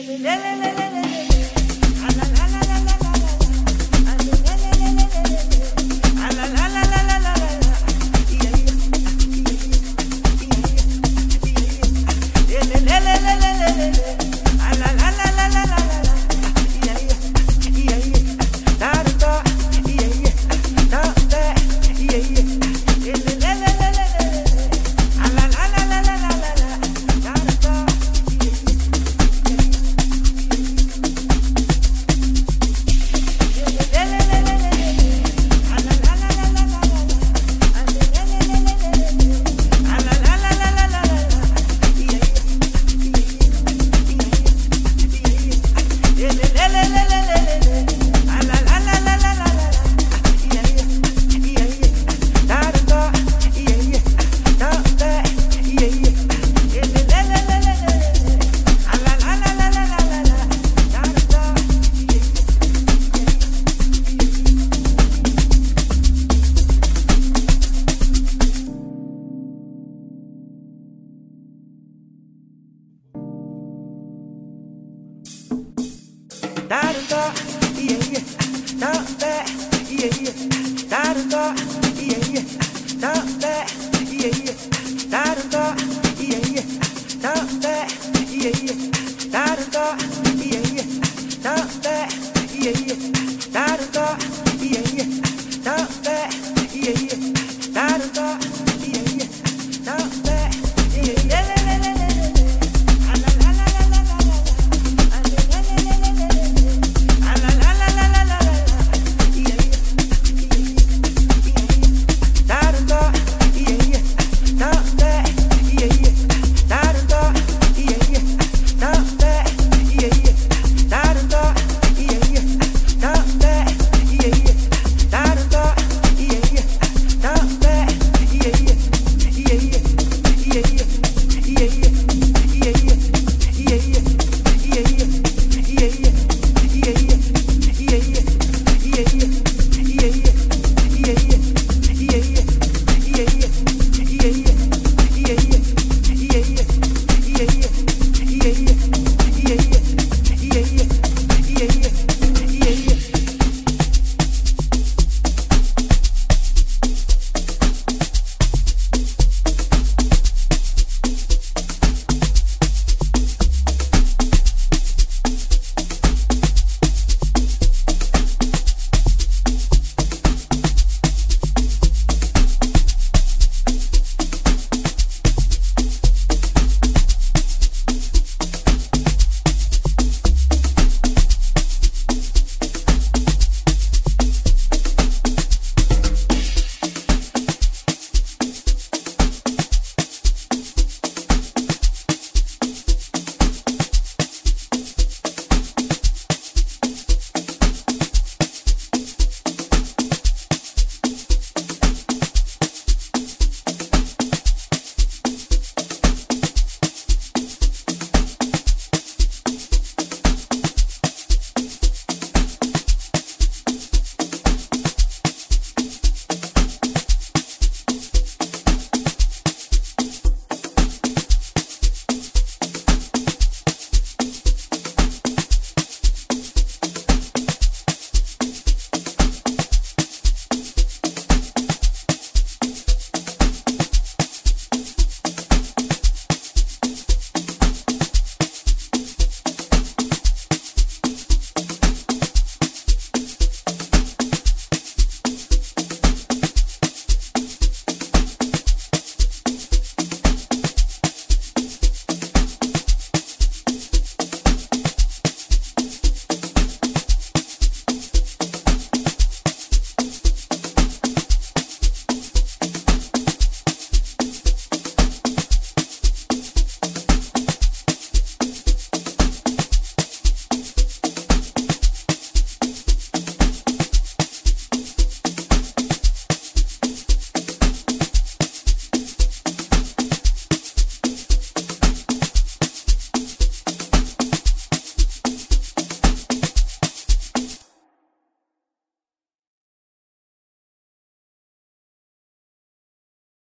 le le le le le yeah yeah